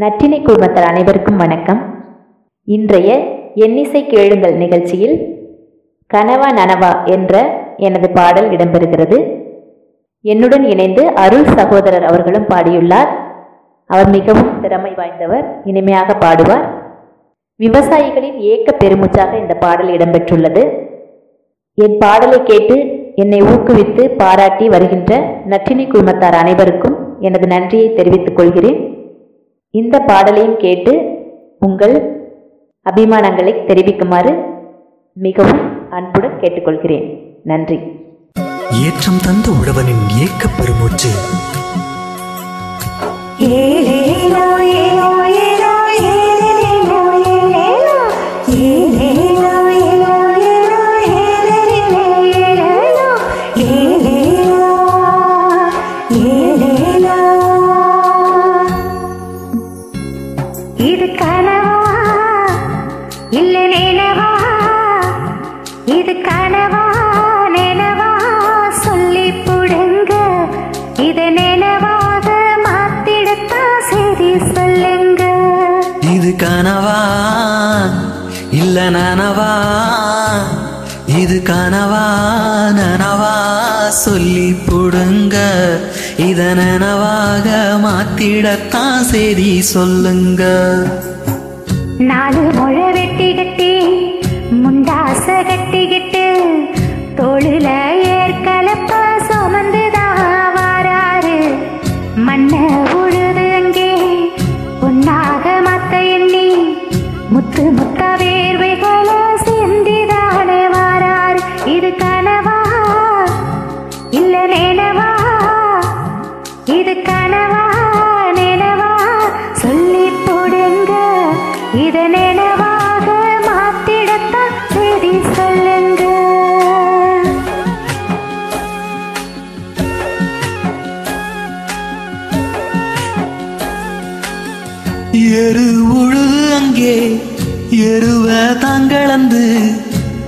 நற்றினை குழுமத்தார் அனைவருக்கும் வணக்கம். இன்றைய எண்ணிசை கேளுங்கள் நிகழ்ச்சியில் கனவா நனவா என்ற எனது பாடல் இடம்பெறுகிறது. என்னுடன் இணைந்து அருள் சகோதரர் அவர்களும் பாடியுள்ளார். அவர் மிகவும் திறமை வாய்ந்தவர் இனிமையாக பாடுவார். விவசாயிகளின் ஏக்க பெருமூச்சாக இந்த பாடல் இடம்பெற்றுள்ளது. என் பாடலை கேட்டு என்னை ஊக்குவித்து பாராட்டி வருகின்ற நற்றினை குழுமத்தார் அனைவருக்கும் எனது நன்றியை தெரிவித்துக் கொள்கிறேன். இந்த பாடலையும் கேட்டு உங்கள் அபிமானங்களை தெரிவிக்குமாறு மிகவும் அன்புடன் கேட்டுக்கொள்கிறேன். நன்றி. ஏற்றம் தந்த உழவனின் ஏக்கப் பெருமூச்சு. ஏலேலோ இது கனவா நினைவா? சொல்லி புடுங்க. இத நினைவாக மாத்திடத்தா சரி சொல்லுங்க. இது கனவா இல்ல நனவா? இது கனவா நனவா? சொல்லி புடுங்க. இத நனவாக மாத்திடத்தான் சரி சொல்லுங்க. நாலு முழ வெட்டிக்கிட்டு முண்டாச கட்டிக்கிட்டு எருவுழு அங்கே எருவ தங்களந்து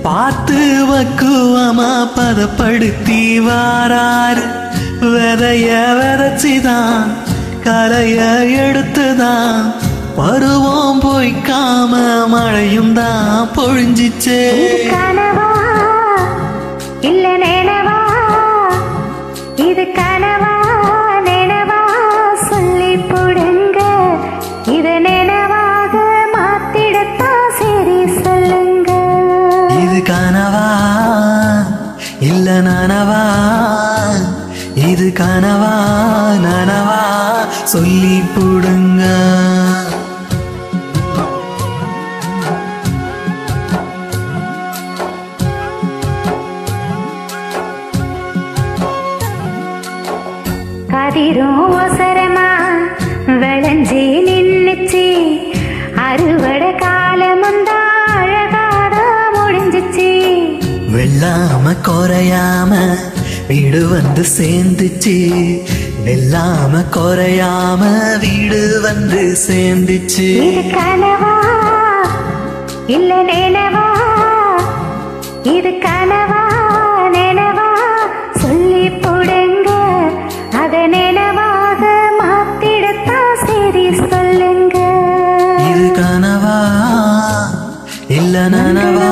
பார்த்து வக்குவமா பதப்படுத்தி வாராரு. விதைய விதைச்சிதான் கலைய எடுத்துதான் பருவம் பொய்க்காம மழையும் தான் பொழிஞ்சிச்சே. நனவா இது கனவா நனவா சொல்லி புடுங்க. கதிரும் வெள்ளாம குறையாம வீடு வந்து சேர்ந்துச்சு. வெள்ளாம குறையாம வீடு வந்து சேர்ந்துச்சு. இது கனவா? இல்ல நினைவா? இது கனவா? நினைவா? சொல்லி போடுங்க. அத நினைவாக மாத்திடத்தான் சரி சொல்லுங்க. இது கனவா? இல்ல நனவா?